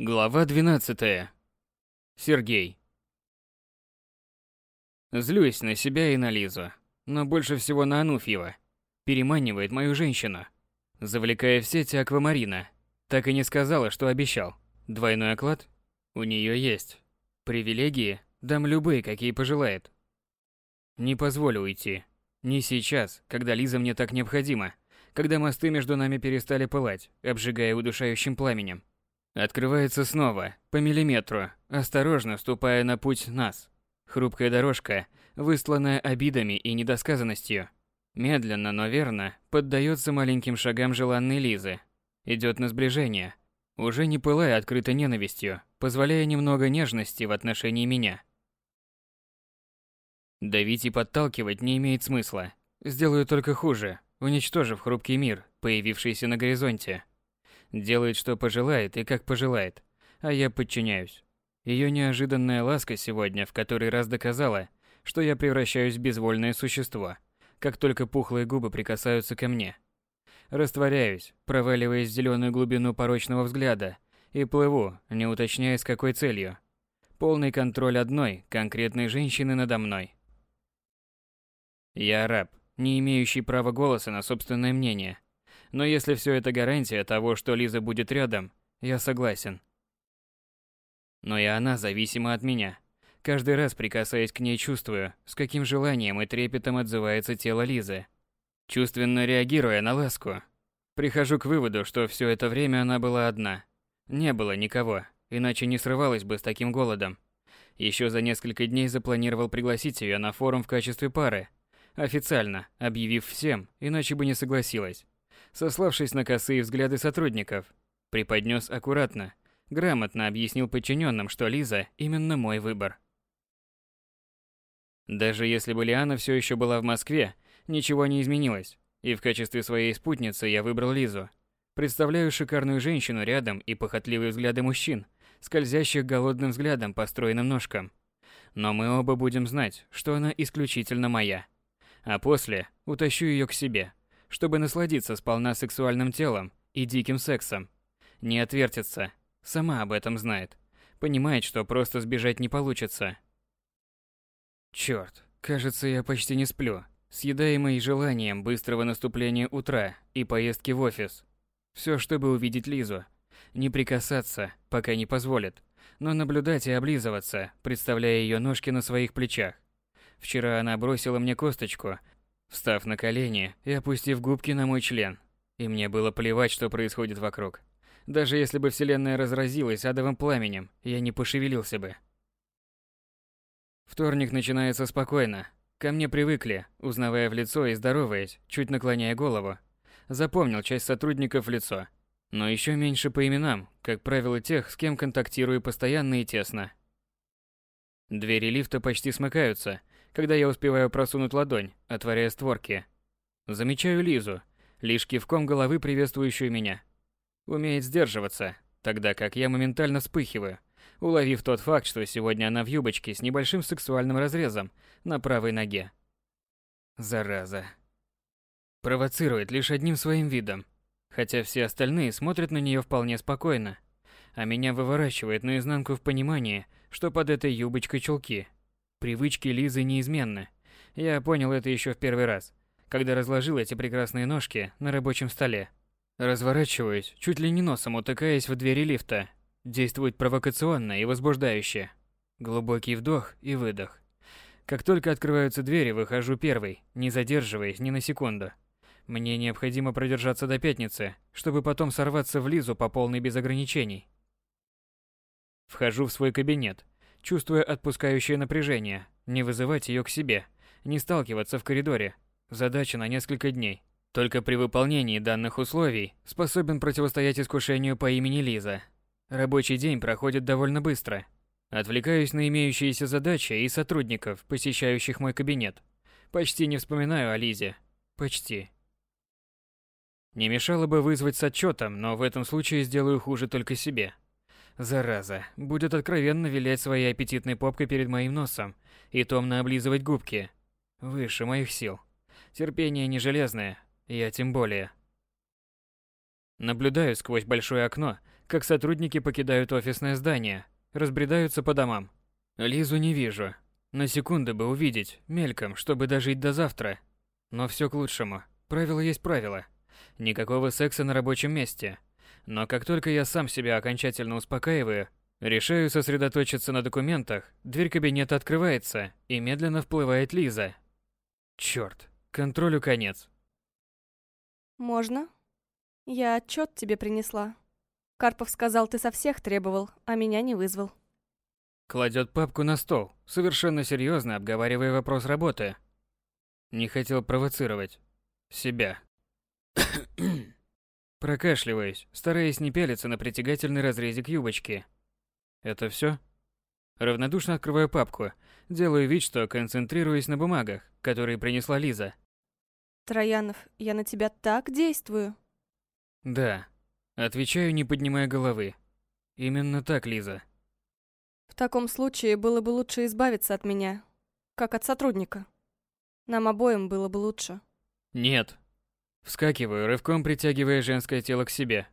Глава 12. Сергей. Злюсь на себя и на Лизу, но больше всего на Ануфьева. Переманивает мою женщину, завлекая в сети аквамарина. Так и не сказала, что обещал. Двойной оклад? У нее есть. Привилегии? Дам любые, какие пожелает. Не позволю уйти. Не сейчас, когда Лиза мне так необходима. Когда мосты между нами перестали пылать, обжигая удушающим пламенем. Открывается снова, по миллиметру, осторожно ступая на путь нас. Хрупкая дорожка, высланная обидами и недосказанностью. Медленно, но верно, поддается маленьким шагам желанной Лизы. Идет на сближение, уже не пылая открытой ненавистью, позволяя немного нежности в отношении меня. Давить и подталкивать не имеет смысла. Сделаю только хуже, уничтожив хрупкий мир, появившийся на горизонте. Делает, что пожелает и как пожелает, а я подчиняюсь. Ее неожиданная ласка сегодня в который раз доказала, что я превращаюсь в безвольное существо, как только пухлые губы прикасаются ко мне. Растворяюсь, проваливаясь в зеленую глубину порочного взгляда, и плыву, не уточняя с какой целью. Полный контроль одной, конкретной женщины надо мной. Я раб, не имеющий права голоса на собственное мнение – но если все это гарантия того, что Лиза будет рядом, я согласен. Но и она зависима от меня. Каждый раз прикасаясь к ней, чувствую, с каким желанием и трепетом отзывается тело Лизы. Чувственно реагируя на ласку, прихожу к выводу, что все это время она была одна. Не было никого, иначе не срывалась бы с таким голодом. Еще за несколько дней запланировал пригласить ее на форум в качестве пары. Официально, объявив всем, иначе бы не согласилась сославшись на косые взгляды сотрудников. Преподнес аккуратно, грамотно объяснил подчиненным, что Лиза именно мой выбор. Даже если бы Лиана все еще была в Москве, ничего не изменилось, и в качестве своей спутницы я выбрал Лизу. Представляю шикарную женщину рядом и похотливые взгляды мужчин, скользящих голодным взглядом по стройным ножкам. Но мы оба будем знать, что она исключительно моя. А после утащу ее к себе, чтобы насладиться сполна сексуальным телом и диким сексом. Не отвертится, сама об этом знает. Понимает, что просто сбежать не получится. Чёрт, кажется, я почти не сплю, съедаемый желанием быстрого наступления утра и поездки в офис. Все, чтобы увидеть Лизу. Не прикасаться, пока не позволит, но наблюдать и облизываться, представляя ее ножки на своих плечах. Вчера она бросила мне косточку, встав на колени и опустив губки на мой член. И мне было плевать, что происходит вокруг. Даже если бы вселенная разразилась адовым пламенем, я не пошевелился бы. Вторник начинается спокойно. Ко мне привыкли, узнавая в лицо и здороваясь, чуть наклоняя голову. Запомнил часть сотрудников в лицо. Но еще меньше по именам, как правило, тех, с кем контактирую постоянно и тесно. Двери лифта почти смыкаются, когда я успеваю просунуть ладонь, отворяя створки. Замечаю Лизу, лишь кивком головы приветствующую меня. Умеет сдерживаться, тогда как я моментально вспыхиваю, уловив тот факт, что сегодня она в юбочке с небольшим сексуальным разрезом на правой ноге. Зараза. Провоцирует лишь одним своим видом, хотя все остальные смотрят на нее вполне спокойно, а меня выворачивает наизнанку в понимании, что под этой юбочкой чулки – Привычки Лизы неизменны. Я понял это еще в первый раз, когда разложил эти прекрасные ножки на рабочем столе. Разворачиваюсь, чуть ли не носом утыкаясь в двери лифта. Действует провокационно и возбуждающе. Глубокий вдох и выдох. Как только открываются двери, выхожу первый, не задерживаясь ни на секунду. Мне необходимо продержаться до пятницы, чтобы потом сорваться в Лизу по полной без ограничений. Вхожу в свой кабинет, чувствуя отпускающее напряжение, не вызывать ее к себе, не сталкиваться в коридоре. Задача на несколько дней. Только при выполнении данных условий способен противостоять искушению по имени Лиза. Рабочий день проходит довольно быстро. Отвлекаюсь на имеющиеся задачи и сотрудников, посещающих мой кабинет. Почти не вспоминаю о Лизе. Почти. Не мешало бы вызвать с отчетом, но в этом случае сделаю хуже только себе. Зараза, будет откровенно вилять своей аппетитной попкой перед моим носом и томно облизывать губки. Выше моих сил. Терпение не железное, я тем более. Наблюдаю сквозь большое окно, как сотрудники покидают офисное здание, разбредаются по домам. Лизу не вижу. На секунду бы увидеть, мельком, чтобы дожить до завтра. Но все к лучшему. Правило есть правило. Никакого секса на рабочем месте. Но как только я сам себя окончательно успокаиваю, решаю сосредоточиться на документах, дверь кабинета открывается, и медленно вплывает Лиза. Черт, контролю конец. Можно? Я отчет тебе принесла. Карпов сказал, ты со всех требовал, а меня не вызвал. Кладет папку на стол, совершенно серьезно обговаривая вопрос работы. Не хотел провоцировать. Себя. Прокашливаюсь, стараясь не пялиться на притягательный разрезик юбочки. Это все? Равнодушно открываю папку, делаю вид, что концентрируюсь на бумагах, которые принесла Лиза. Троянов, я на тебя так действую. Да, Отвечаю, не поднимая головы. Именно так, Лиза. В таком случае было бы лучше избавиться от меня, как от сотрудника. Нам обоим было бы лучше. Нет. Вскакиваю, рывком притягивая женское тело к себе.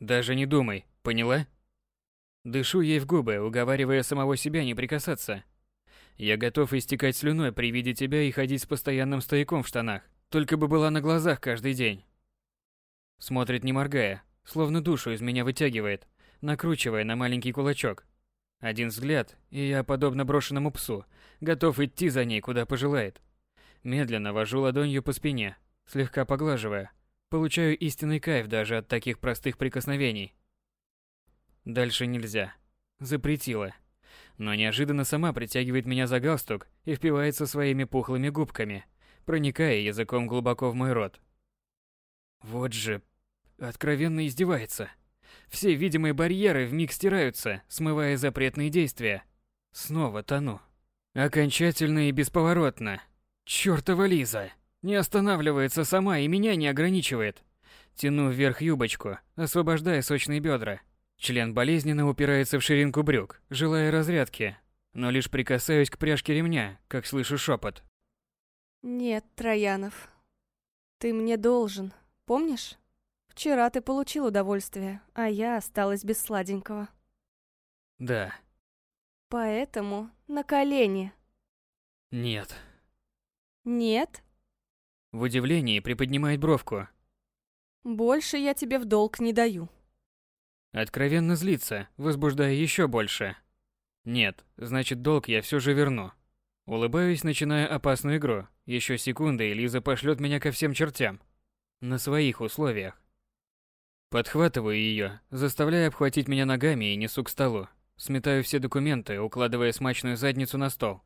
Даже не думай, поняла? Дышу ей в губы, уговаривая самого себя не прикасаться. Я готов истекать слюной при виде тебя и ходить с постоянным стояком в штанах, только бы была на глазах каждый день. Смотрит не моргая, Словно душу из меня вытягивает, накручивая на маленький кулачок. Один взгляд, и я, подобно брошенному псу, готов идти за ней, куда пожелает. Медленно вожу ладонью по спине, слегка поглаживая. Получаю истинный кайф даже от таких простых прикосновений. Дальше нельзя. Запретила. Но неожиданно сама притягивает меня за галстук и впивается своими пухлыми губками, проникая языком глубоко в мой рот. Вот же Откровенно издевается. Все видимые барьеры вмиг стираются, смывая запретные действия. Снова тону. Окончательно и бесповоротно. Чёртова Лиза. Не останавливается сама и меня не ограничивает. Тяну вверх юбочку, освобождая сочные бедра. Член болезненно упирается в ширинку брюк, желая разрядки. Но лишь прикасаюсь к пряжке ремня, как слышу шепот. Нет, Троянов. Ты мне должен, помнишь? Вчера ты получил удовольствие, а я осталась без сладенького. Да. Поэтому на колени. Нет. Нет? В удивлении приподнимает бровку. Больше я тебе в долг не даю. Откровенно злится, возбуждая еще больше. Нет, значит долг я все же верну. Улыбаюсь, начиная опасную игру. Еще секунды, и Лиза пошлет меня ко всем чертям. На своих условиях. Подхватываю ее, заставляя обхватить меня ногами и несу к столу. Сметаю все документы, укладывая смачную задницу на стол.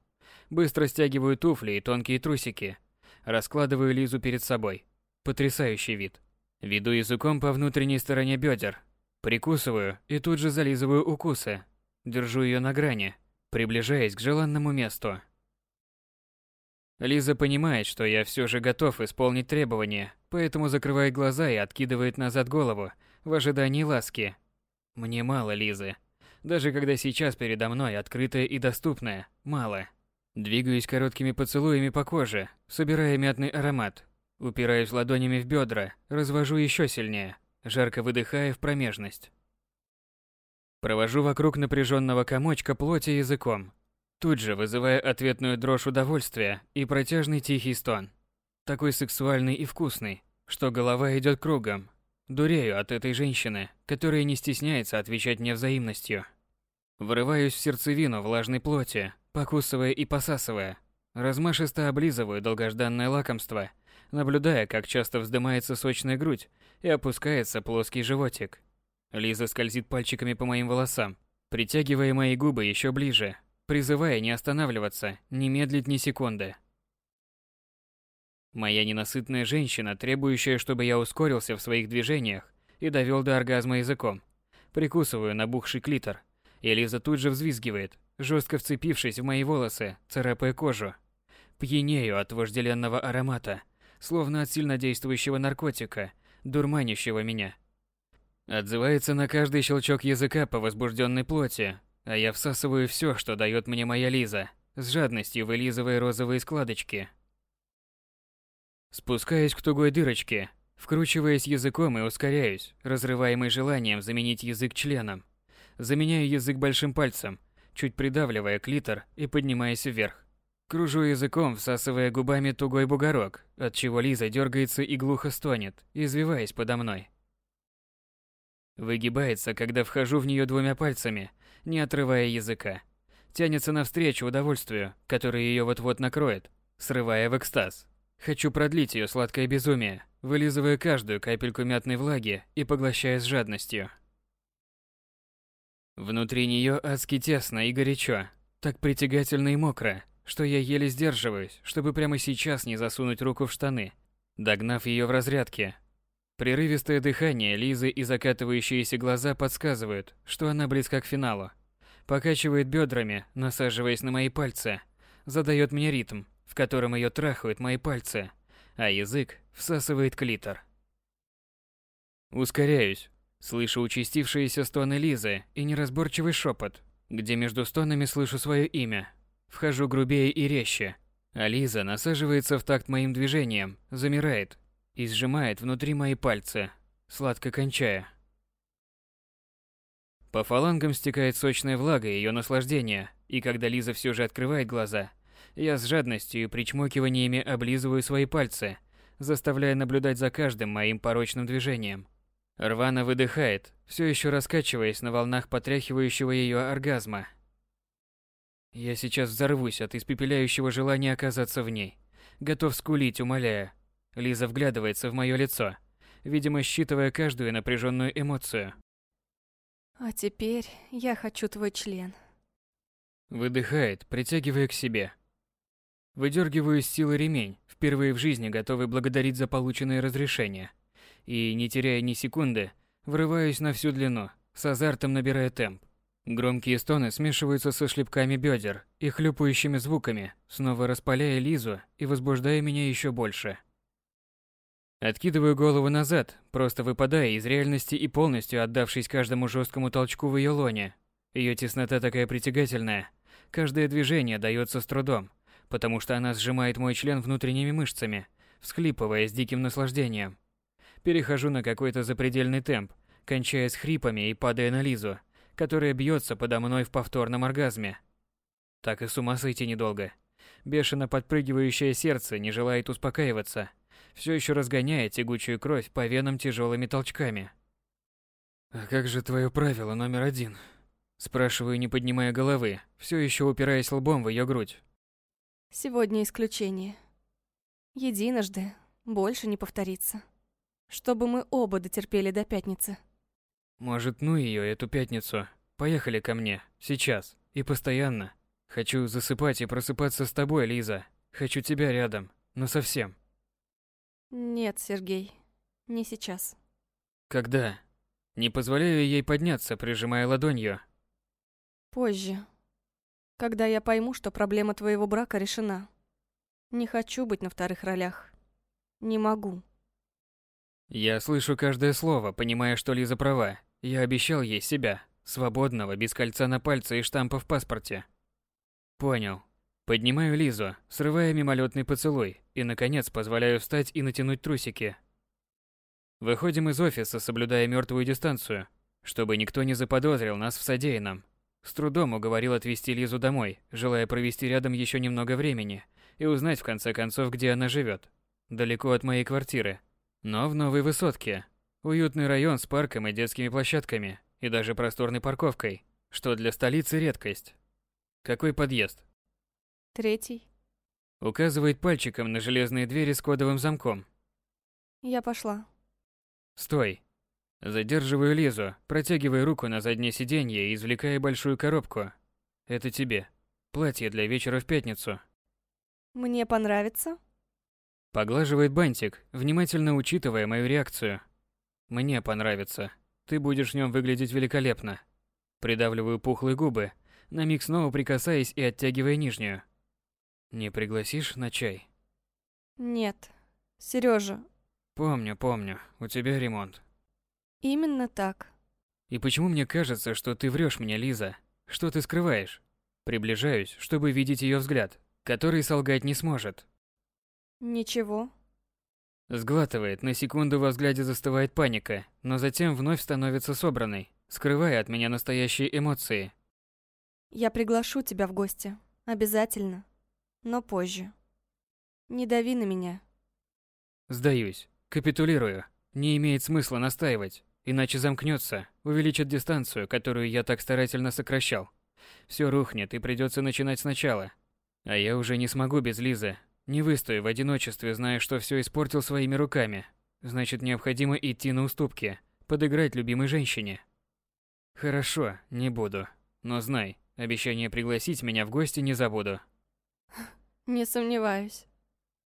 Быстро стягиваю туфли и тонкие трусики. Раскладываю Лизу перед собой. Потрясающий вид. Веду языком по внутренней стороне бедер. Прикусываю и тут же зализываю укусы. Держу ее на грани, приближаясь к желанному месту. Лиза понимает, что я все же готов исполнить требования, поэтому закрывает глаза и откидывает назад голову в ожидании ласки. Мне мало Лизы. Даже когда сейчас передо мной открытая и доступная, мало. Двигаюсь короткими поцелуями по коже, собирая мятный аромат. Упираюсь ладонями в бедра, развожу еще сильнее, жарко выдыхая в промежность. Провожу вокруг напряженного комочка плоти языком, тут же вызывая ответную дрожь удовольствия и протяжный тихий стон. Такой сексуальный и вкусный, что голова идет кругом. Дурею от этой женщины, которая не стесняется отвечать мне взаимностью. Врываюсь в сердцевину влажной плоти, покусывая и посасывая. Размашисто облизываю долгожданное лакомство, наблюдая, как часто вздымается сочная грудь и опускается плоский животик. Лиза скользит пальчиками по моим волосам, притягивая мои губы еще ближе, призывая не останавливаться, не медлить ни секунды. Моя ненасытная женщина, требующая, чтобы я ускорился в своих движениях и довел до оргазма языком. Прикусываю набухший клитор. И Лиза тут же взвизгивает, жестко вцепившись в мои волосы, царапая кожу. Пьянею от вожделенного аромата, словно от сильнодействующего наркотика, дурманящего меня. Отзывается на каждый щелчок языка по возбужденной плоти, а я всасываю все, что дает мне моя Лиза, с жадностью вылизывая розовые складочки. Спускаюсь к тугой дырочке, Вкручиваясь языком и ускоряюсь, разрываемый желанием заменить язык членом. Заменяю язык большим пальцем, чуть придавливая клитор и поднимаясь вверх. Кружу языком, всасывая губами тугой бугорок, от чего Лиза дергается и глухо стонет, извиваясь подо мной. Выгибается, когда вхожу в нее двумя пальцами, не отрывая языка. Тянется навстречу удовольствию, которое ее вот-вот накроет, срывая в экстаз. Хочу продлить ее сладкое безумие, вылизывая каждую капельку мятной влаги и поглощая с жадностью. Внутри нее адски тесно и горячо, так притягательно и мокро, что я еле сдерживаюсь, чтобы прямо сейчас не засунуть руку в штаны, догнав ее в разрядке. Прерывистое дыхание Лизы и закатывающиеся глаза подсказывают, что она близка к финалу. Покачивает бедрами, насаживаясь на мои пальцы, задает мне ритм, в котором ее трахают мои пальцы, а язык всасывает клитор. Ускоряюсь, слышу участившиеся стоны Лизы и неразборчивый шепот, где между стонами слышу свое имя. Вхожу грубее и резче, а Лиза насаживается в такт моим движениям, замирает и сжимает внутри мои пальцы, сладко кончая. По фалангам стекает сочная влага ее наслаждения, и когда Лиза все же открывает глаза, я с жадностью и причмокиваниями облизываю свои пальцы, заставляя наблюдать за каждым моим порочным движением. Рвана выдыхает, все еще раскачиваясь на волнах потряхивающего ее оргазма. Я сейчас взорвусь от испепеляющего желания оказаться в ней. Готов скулить, умоляя. Лиза вглядывается в мое лицо, видимо, считывая каждую напряженную эмоцию. А теперь я хочу твой член. Выдыхает, притягивая к себе. Выдергиваю из силы ремень, впервые в жизни готовый благодарить за полученное разрешение. И, не теряя ни секунды, врываюсь на всю длину, с азартом набирая темп. Громкие стоны смешиваются со шлепками бедер и хлюпающими звуками, снова распаляя Лизу и возбуждая меня еще больше. Откидываю голову назад, просто выпадая из реальности и полностью отдавшись каждому жесткому толчку в ее лоне. Ее теснота такая притягательная. Каждое движение дается с трудом, потому что она сжимает мой член внутренними мышцами, всхлипывая с диким наслаждением. Перехожу на какой-то запредельный темп, кончая хрипами и падая на Лизу, которая бьется подо мной в повторном оргазме. Так и с ума сойти недолго. Бешено подпрыгивающее сердце не желает успокаиваться, все еще разгоняя тягучую кровь по венам тяжелыми толчками. «А как же твое правило номер один?» Спрашиваю, не поднимая головы, все еще упираясь лбом в ее грудь. Сегодня исключение. Единожды, больше не повторится. Чтобы мы оба дотерпели до пятницы. Может, ну ее эту пятницу. Поехали ко мне, сейчас, и постоянно. Хочу засыпать и просыпаться с тобой, Лиза. Хочу тебя рядом, но совсем. Нет, Сергей, не сейчас. Когда? Не позволяю ей подняться, прижимая ладонью. Позже. Когда я пойму, что проблема твоего брака решена. Не хочу быть на вторых ролях. Не могу. Я слышу каждое слово, понимая, что Лиза права. Я обещал ей себя, свободного, без кольца на пальце и штампа в паспорте. Понял. Поднимаю Лизу, срывая мимолетный поцелуй, и, наконец, позволяю встать и натянуть трусики. Выходим из офиса, соблюдая мертвую дистанцию, чтобы никто не заподозрил нас в содеянном. С трудом уговорил отвезти Лизу домой, желая провести рядом еще немного времени и узнать в конце концов, где она живет. Далеко от моей квартиры, но в новой высотке. Уютный район с парком и детскими площадками, и даже просторной парковкой, что для столицы редкость. Какой подъезд? Третий. Указывает пальчиком на железные двери с кодовым замком. Я пошла. Стой. Задерживаю Лизу, протягивая руку на заднее сиденье и извлекая большую коробку. Это тебе. Платье для вечера в пятницу. Мне понравится? Поглаживает бантик, внимательно учитывая мою реакцию. Мне понравится. Ты будешь в нем выглядеть великолепно. Придавливаю пухлые губы, на миг снова прикасаясь и оттягивая нижнюю. Не пригласишь на чай? Нет. Сережа. Помню, помню. У тебя ремонт. Именно так. И почему мне кажется, что ты врешь мне, Лиза? Что ты скрываешь? Приближаюсь, чтобы видеть ее взгляд, который солгать не сможет. Ничего. Сглатывает, на секунду во взгляде застывает паника, но затем вновь становится собранной, скрывая от меня настоящие эмоции. Я приглашу тебя в гости. Обязательно. Но позже. Не дави на меня. Сдаюсь. Капитулирую. Не имеет смысла настаивать, иначе замкнется, увеличит дистанцию, которую я так старательно сокращал. Все рухнет и придется начинать сначала. А я уже не смогу без Лизы. Не выстою в одиночестве, зная, что все испортил своими руками. Значит, необходимо идти на уступки, подыграть любимой женщине. Хорошо, не буду. Но знай, обещание пригласить меня в гости не забуду. Не сомневаюсь.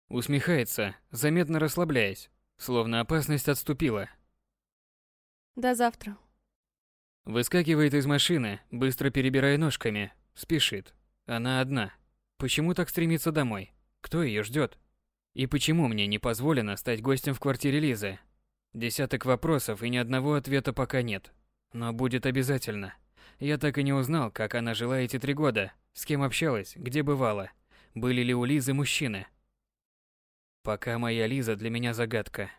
Усмехается, заметно расслабляясь, словно опасность отступила. До завтра. Выскакивает из машины, быстро перебирая ножками, спешит. Она одна. Почему так стремится домой? Кто ее ждет? И почему мне не позволено стать гостем в квартире Лизы? Десяток вопросов и ни одного ответа пока нет. Но будет обязательно. Я так и не узнал, как она жила эти три года, с кем общалась, где бывала, были ли у Лизы мужчины. Пока моя Лиза для меня загадка.